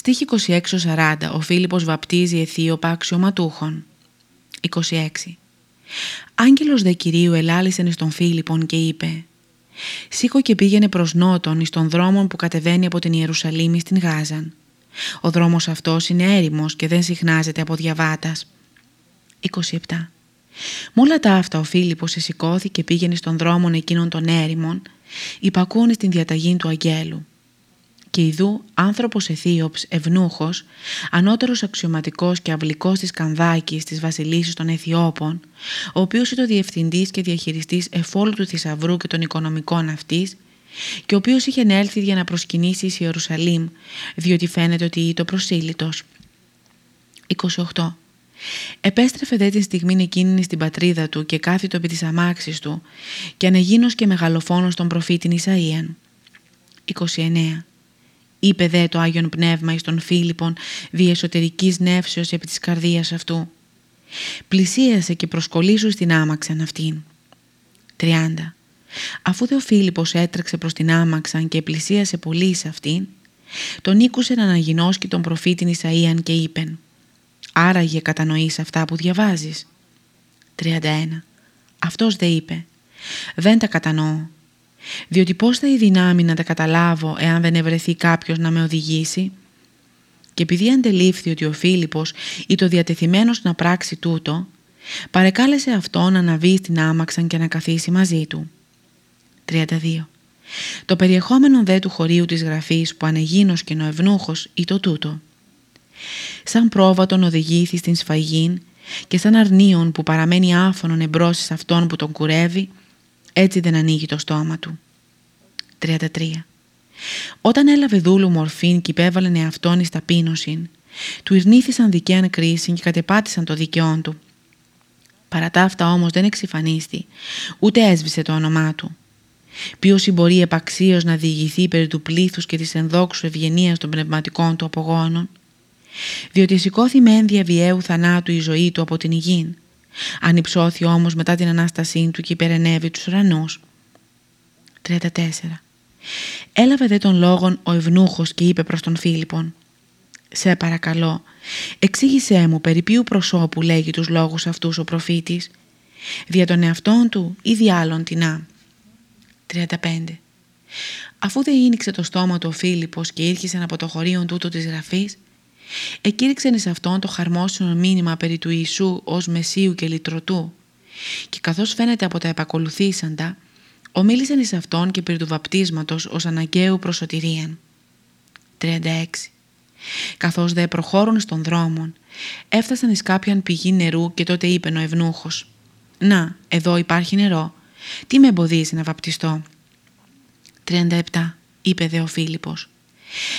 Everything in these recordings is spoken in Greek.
Στοίχη 26-40 ο Φίλιππος βαπτίζει αιθίωπα αξιωματούχων. 26. Άγγελος δε Κυρίου ελάλησεν εις τον Φίλιππον και είπε «Σήκω και πήγαινε προς νότον εις τον δρόμο που κατεβαίνει από την Ιερουσαλήμ στην Γάζαν. Ο δρόμος αυτός είναι έρημος και δεν συχνάζεται από διαβάτας». 27. Μ' όλα τα αυτά ο Φίλιππος σηκώθηκε και πήγαινε στον δρόμο εκείνων των έρημων, υπακούνε στην διαταγή του αγγέλου. Και ειδού άνθρωπος Αιθίωψ, ευνούχος, ανώτερος αξιωματικός και αυλικός της Κανδάκης της βασιλίσης των Αιθιώπων, ο οποίος ήταν διευθυντής και διαχειριστής εφόλου του θησαυρού και των οικονομικών αυτής, και ο οποίος είχε έλθει για να προσκυνήσει εις Ιερουσαλήμ, διότι φαίνεται ότι ήταν προσήλυτος. 28. Επέστρεφε δε την στιγμή εκείνη στην πατρίδα του και κάθιτο επί της αμάξης του και ανεγίνος και μεγαλοφόνος τον προφήτην Ισαΐαν. 29. Είπε δε το Άγιον Πνεύμα εις τον Φίλιππον δι' εσωτερικής νεύσεως επί της καρδίας αυτού. Πλησίασε και προσκολήσου στην άμαξαν αυτήν. 30. Αφού δε ο Φίλιππος έτρεξε προς την άμαξαν και πλησίασε πολύ σε αυτήν, τον ήκουσε να αναγινώσκει τον προφήτην Ισαΐαν και είπεν Άραγε κατανοείς αυτά που διαβάζεις. 31. Αυτός δε είπε «Δεν τα κατανοώ, διότι πώς θα η δυνάμει να τα καταλάβω εάν δεν ευρεθεί κάποιος να με οδηγήσει» και επειδή αντελήφθη ότι ο Φίλιππος το διατεθειμένος να πράξει τούτο, παρεκάλεσε αυτόν να αναβεί στην άμαξαν και να καθίσει μαζί του. 32. Το περιεχόμενο δε του χωρίου της γραφής που ανεγίνος και νοευνούχος ή το τούτο σαν πρόβατον οδηγήθη στην σφαγήν και σαν αρνίον που παραμένει άφωνον εμπρός σε αυτόν που τον κουρεύει, έτσι δεν ανοίγει το στόμα του. 33. Όταν έλαβε δούλου μορφήν και υπέβαλε εαυτόν εις ταπείνωσιν, του ειρνήθησαν δικαίαν κρίση και κατεπάτησαν το δικαιόν του. Παρά τα αυτά όμως δεν εξυφανίστη, ούτε έσβησε το όνομά του. Ποιος μπορεί επαξίως να διηγηθεί περί του πλήθους και της ενδόξου ευγενίας των πνευματικών του απογόνων, διότι σηκώθη μεν διαβιαίου θανάτου η ζωή του από την υγιήν. Ανυψώθη όμως μετά την Ανάστασή του και υπερενεύει τους ουρανούς. 34. Έλαβε δε τον λόγον ο ευνούχος και είπε προς τον Φίλιππον «Σε παρακαλώ, εξήγησέ μου περί ποιου προσώπου λέγει τους λόγους αυτούς ο προφήτης, δια τον εαυτόν του ή δια άλλον τεινά». 35. Αφού δεν ίνιξε το στόμα του ο Φίλιππος και ήρχισαν από το χωρίον τούτο της γραφής, εκήρυξαν εις αυτόν το χαρμόσυνο μήνυμα περί του Ιησού ως Μεσίου και Λυτρωτού και καθώς φαίνεται από τα επακολουθήσαντα, ομίλησαν εις αυτόν και περί του βαπτίσματος ως αναγκαίου προσωτηρίαν. 36. Καθώς δε προχώρουν στον δρόμο, έφτασαν εις κάποιαν πηγή νερού και τότε είπε ο ευνούχος «Να, εδώ υπάρχει νερό. Τι με εμποδίζει να βαπτιστώ» 37. είπε δε ο Φίλιππος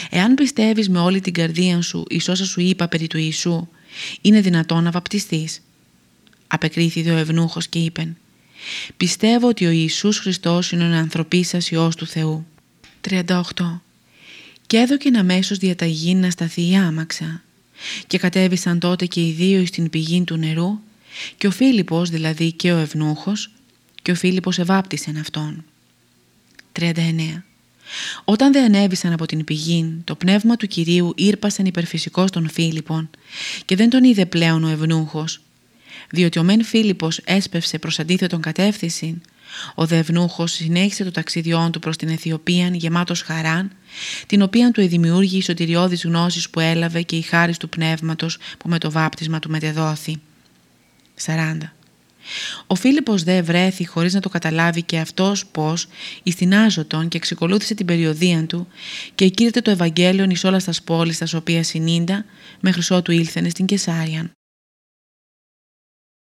Εάν πιστεύεις με όλη την καρδία σου εις όσα σου είπα περί του Ιησού, είναι δυνατόν να βαπτιστείς. Απεκρίθη ο ευνούχος και είπεν «Πιστεύω ότι ο Ιησούς Χριστός είναι ο ανθρωπίσας Υιός του Θεού». 38. Και έδωκεν αμέσως διαταγή να σταθεί η άμαξα και κατέβησαν τότε και οι δύο στην πηγή του νερού και ο Φίλιππος δηλαδή και ο ευνούχος και ο Φίλιππος εβάπτισεν αυτόν. 39. Όταν δεν ανέβησαν από την πηγή, το πνεύμα του Κυρίου ήρπασαν υπερφυσικός στον Φίλιππον και δεν τον είδε πλέον ο ευνούχος, διότι ο μεν Φίλιππος έσπευσε προς αντίθετον κατεύθυνση, ο δε ευνούχος συνέχισε το ταξιδιόν του προς την Αιθιοπία γεμάτος χαράν, την οποία του εδημιούργη η σωτηριώδης γνώσης που έλαβε και η χάρη του πνεύματος που με το βάπτισμα του μετεδόθη. 40. Ο Φίλιππος δε βρέθη χωρίς να το καταλάβει και αυτός πως ιστινάζωτον και εξεκολούθησε την περιοδία του και εκείρεται το Ευαγγέλιο εις όλας στα πόλεις τας οποίας συνήντα μέχρι ότου ήλθενε στην Κεσάριαν.